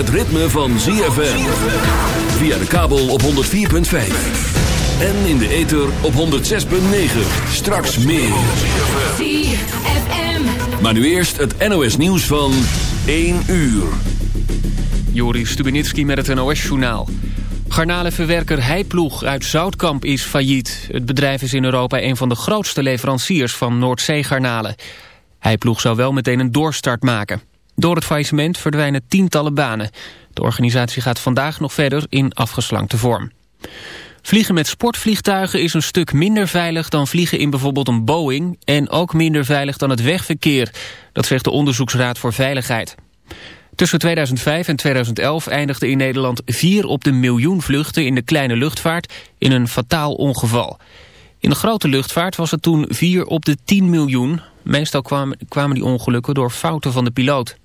het ritme van ZFM. Via de kabel op 104.5. En in de ether op 106.9. Straks meer. ZFM. Maar nu eerst het NOS nieuws van 1 uur. Joris Stubenitski met het NOS-journaal. Garnalenverwerker Heiploeg uit Zoutkamp is failliet. Het bedrijf is in Europa een van de grootste leveranciers van Noordzeegarnalen. Heiploeg zou wel meteen een doorstart maken. Door het faillissement verdwijnen tientallen banen. De organisatie gaat vandaag nog verder in afgeslankte vorm. Vliegen met sportvliegtuigen is een stuk minder veilig dan vliegen in bijvoorbeeld een Boeing... en ook minder veilig dan het wegverkeer. Dat zegt de Onderzoeksraad voor Veiligheid. Tussen 2005 en 2011 eindigden in Nederland vier op de miljoen vluchten in de kleine luchtvaart in een fataal ongeval. In de grote luchtvaart was het toen 4 op de 10 miljoen. Meestal kwamen, kwamen die ongelukken door fouten van de piloot.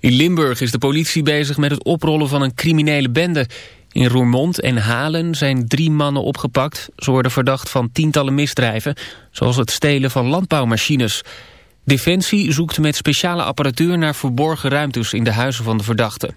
In Limburg is de politie bezig met het oprollen van een criminele bende. In Roermond en Halen zijn drie mannen opgepakt. Ze worden verdacht van tientallen misdrijven, zoals het stelen van landbouwmachines. Defensie zoekt met speciale apparatuur naar verborgen ruimtes in de huizen van de verdachten.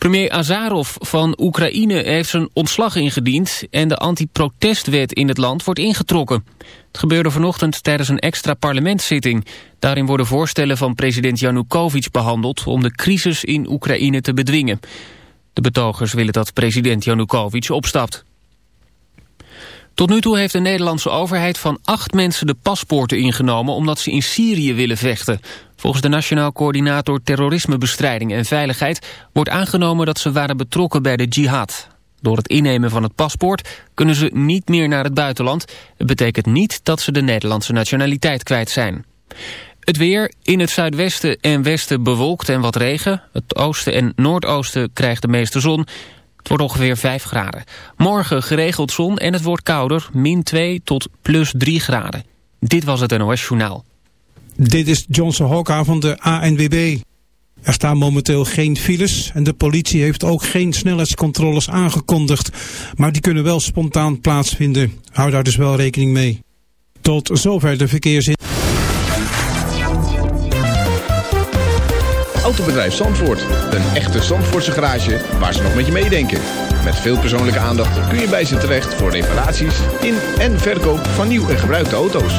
Premier Azarov van Oekraïne heeft zijn ontslag ingediend... en de antiprotestwet in het land wordt ingetrokken. Het gebeurde vanochtend tijdens een extra parlementszitting. Daarin worden voorstellen van president Janukovic behandeld... om de crisis in Oekraïne te bedwingen. De betogers willen dat president Janukovic opstapt. Tot nu toe heeft de Nederlandse overheid van acht mensen de paspoorten ingenomen omdat ze in Syrië willen vechten. Volgens de Nationaal Coördinator Terrorismebestrijding en Veiligheid wordt aangenomen dat ze waren betrokken bij de jihad. Door het innemen van het paspoort kunnen ze niet meer naar het buitenland. Het betekent niet dat ze de Nederlandse nationaliteit kwijt zijn. Het weer in het zuidwesten en westen bewolkt en wat regen. Het oosten en noordoosten krijgt de meeste zon. Het wordt ongeveer 5 graden. Morgen geregeld zon en het wordt kouder, min 2 tot plus 3 graden. Dit was het NOS Journaal. Dit is Johnson Hokka van de ANWB. Er staan momenteel geen files en de politie heeft ook geen snelheidscontroles aangekondigd. Maar die kunnen wel spontaan plaatsvinden. Hou daar dus wel rekening mee. Tot zover de verkeersin. Autobedrijf Zandvoort. Een echte Zandvoortse garage waar ze nog met je meedenken. Met veel persoonlijke aandacht kun je bij ze terecht voor reparaties in en verkoop van nieuw en gebruikte auto's.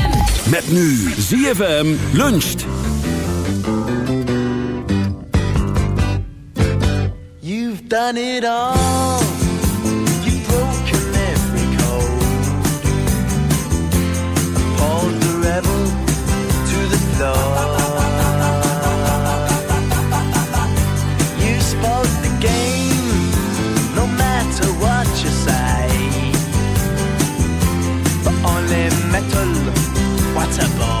Met nu ZFM luncht. You've done it all. compatible.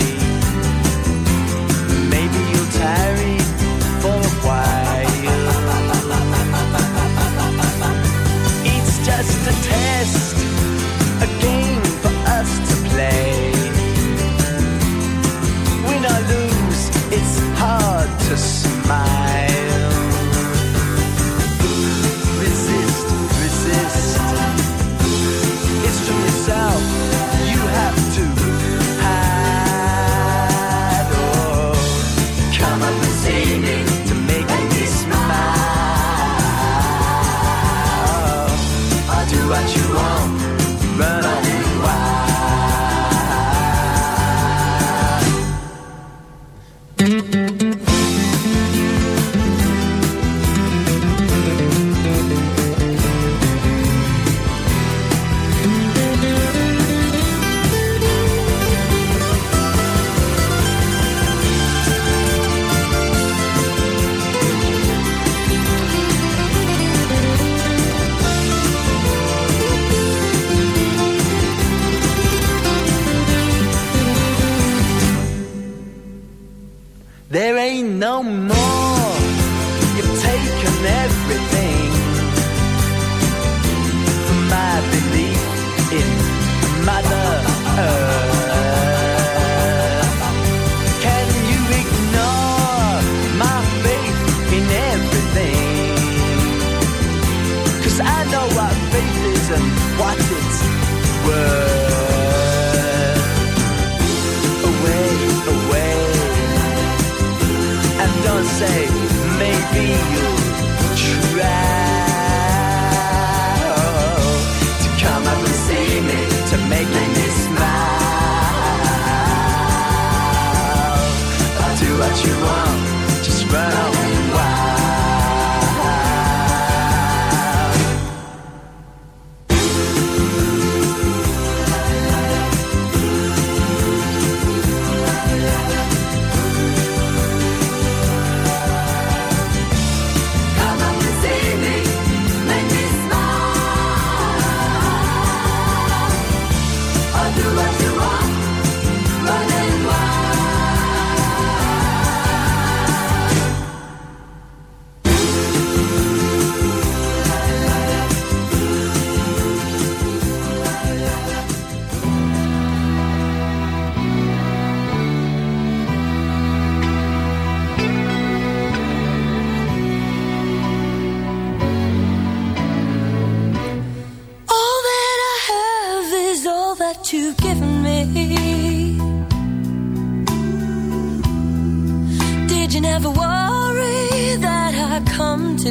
see you.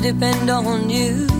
depend on you.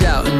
it out.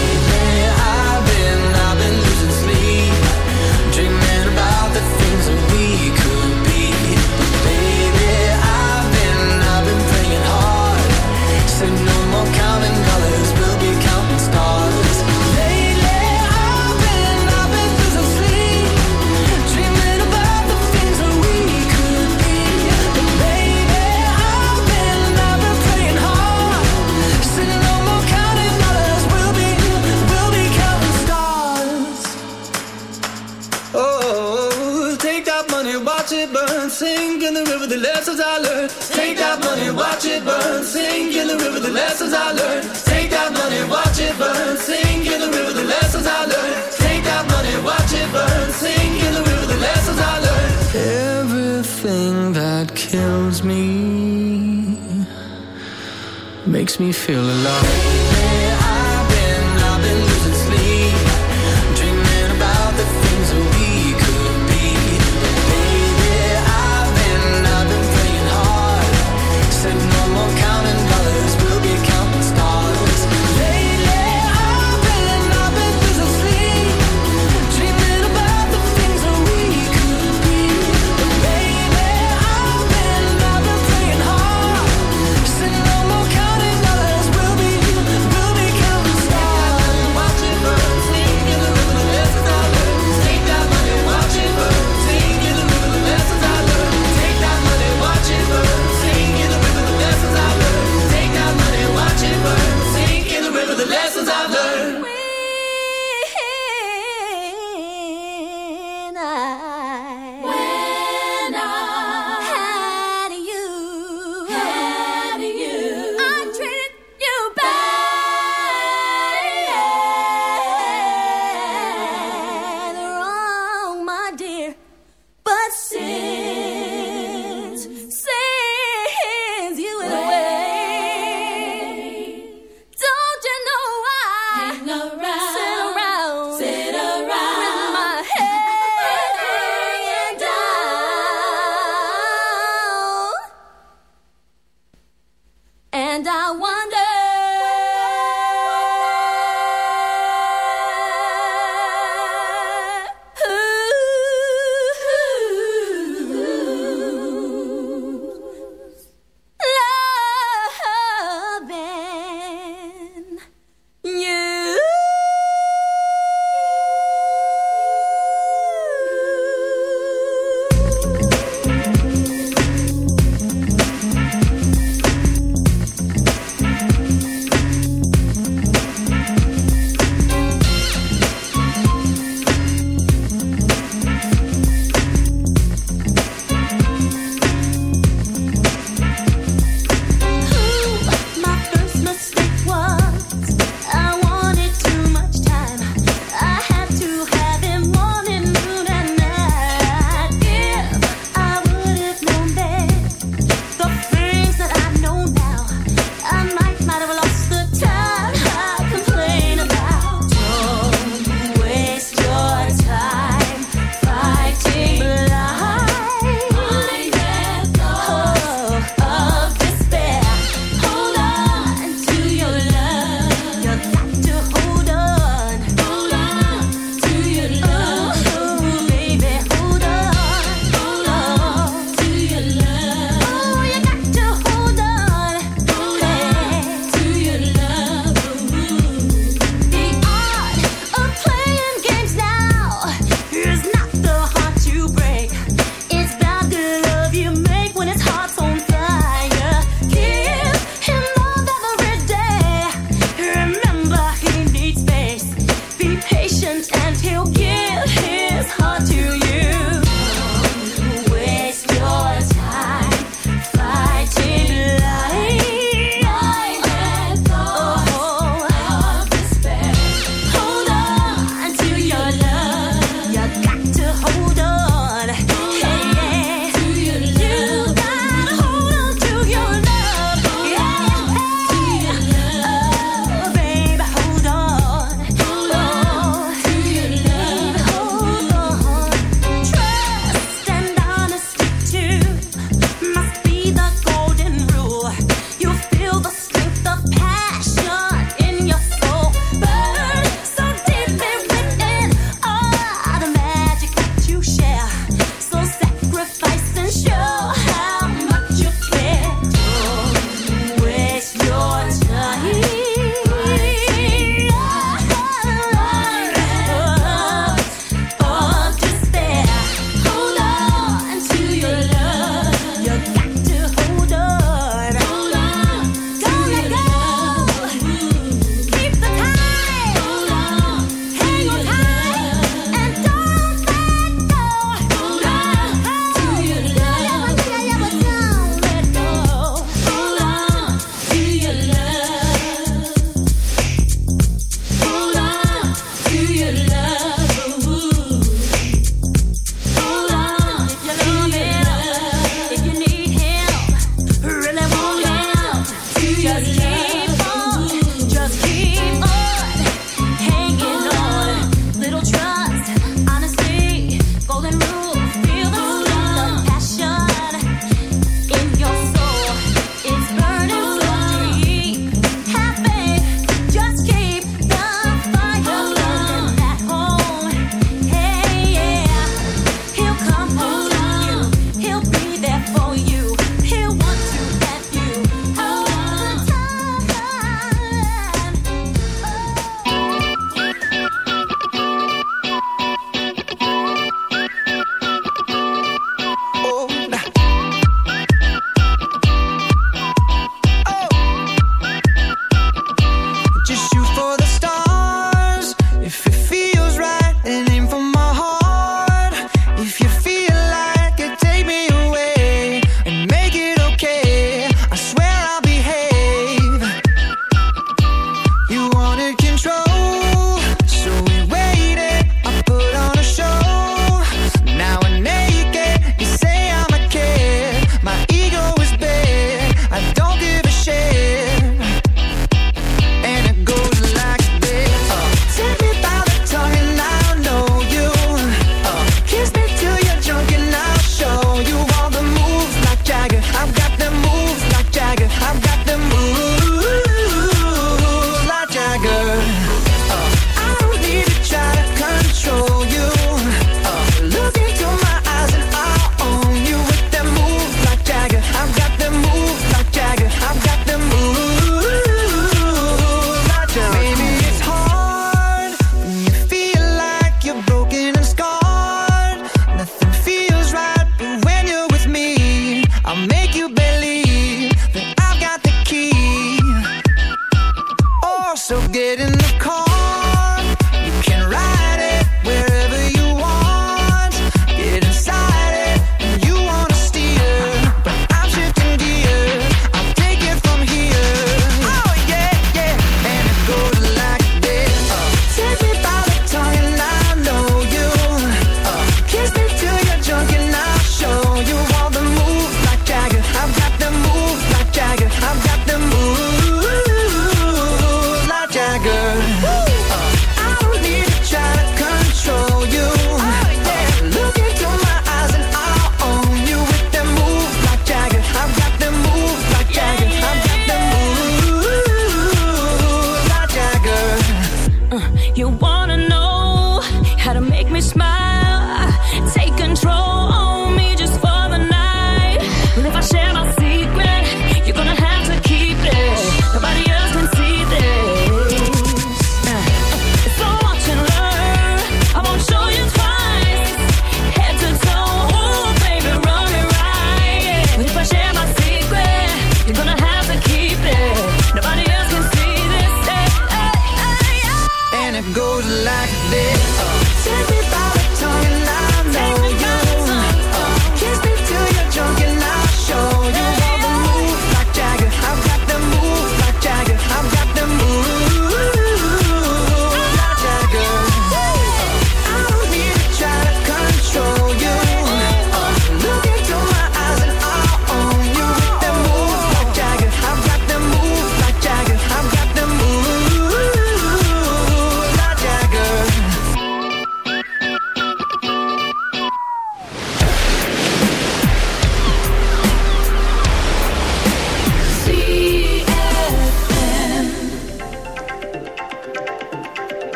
makes me feel alive.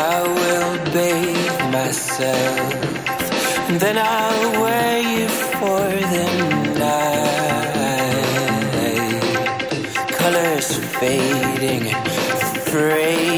I will bathe myself, and then I'll wear you for the night. Colors fading, fraying.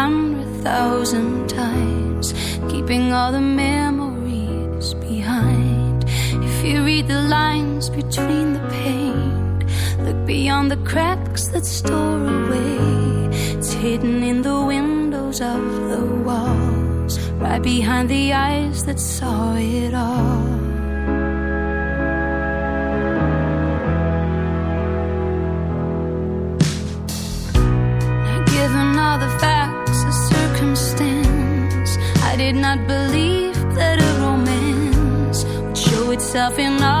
its store away. It's hidden in the windows of the walls, right behind the eyes that saw it all. Given all the facts and circumstance, I did not believe that a romance would show itself in all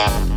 Bye.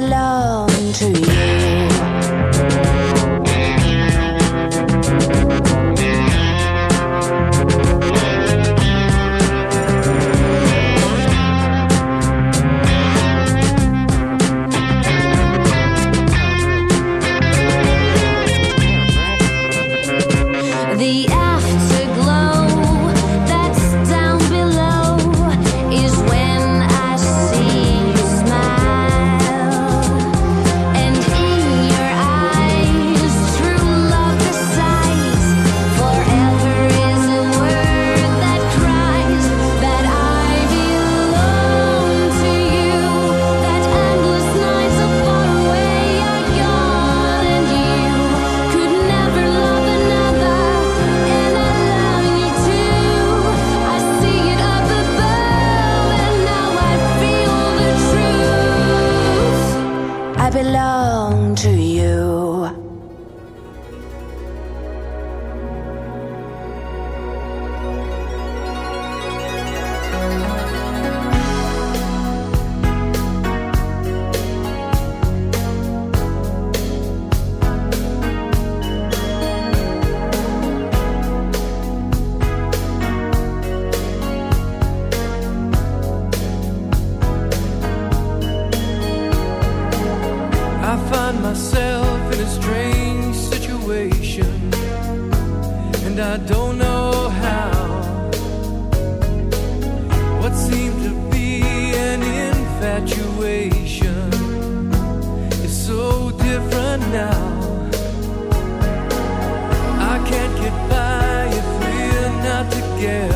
belong to you. again